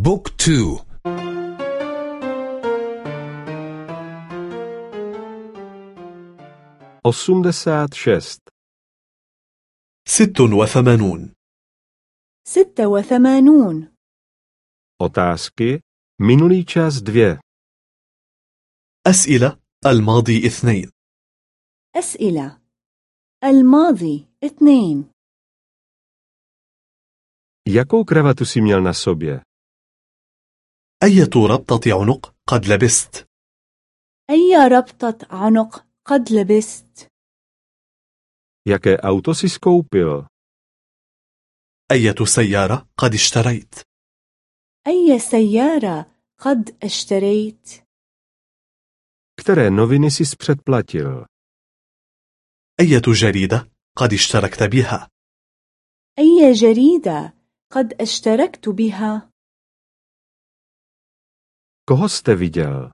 book two. osmdesát šest ست وثمانون. ستة وثمانون. otázky minulý čas dvě أسئلة الماضي اثنين. أسئلة الماضي اثنين. jakou kravatu si měl na sobě أية ربطة عنق قد لبست؟ أي ربطة عنق قد لبست؟ jaké auto si skoupil أية سيارة قد اشتريت؟ أي سيارة قد اشتريت؟ které noviny si předplatil. أية جريدة قد اشتركت بها؟ أي جريدة قد اشتركت بها؟ Koho jste viděl?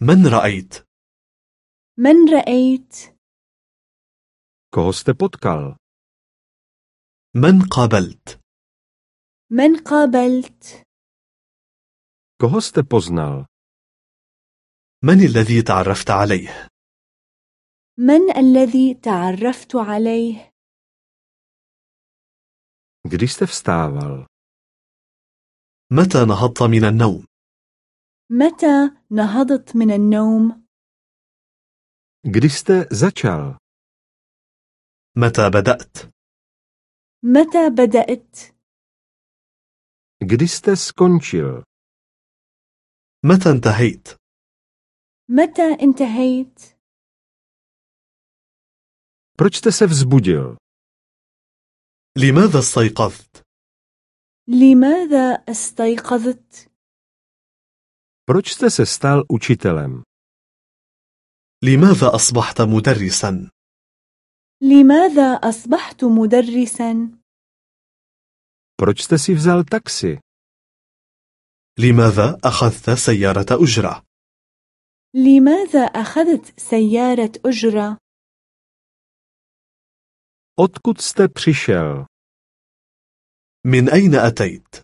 من رأيت من رأيت koho jste potkal? من قابلت من قابلت koho jste poznal? من الذي تعرفت عليه من الذي تعرفت عليه kdy jste vstával? متى نهضت من النوم؟ متى نهضت من النوم؟ Kdy jste začal? متى بدأت؟ متى بدأت؟ Kdy jste skončil? متى انتهيت؟ متى انتهيت؟ Proč jste se vzbudil? لماذا استيقظت؟ لماذا استيقظت proč jste se stal učitelem? لماذا أصبحت مدرسا لماذا أصبحت مدرسا proč jste si vzal taxi? لماذا أخذت سيارة أجرة لماذا أخذت سيارة أجرة odkud jste přišel? من أين أتيت؟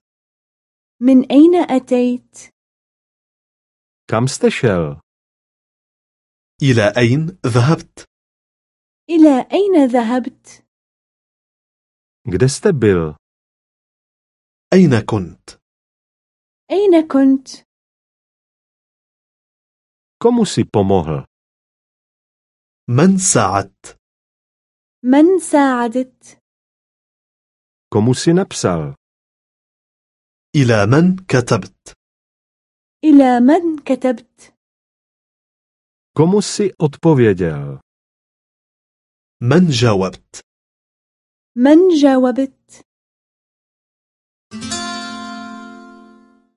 من أين أتيت؟ jste šel إلى أين ذهبت؟ إلى أين ذهبت؟ jste byl أين كنت؟ أين كنت؟ komu si pomohl من ساعدت؟ من ساعدت؟ Komu si napsal? إلى من كتبت؟ إلى من كتبت؟ Komu si odpověděl? من جاوبت؟ من جاوبت؟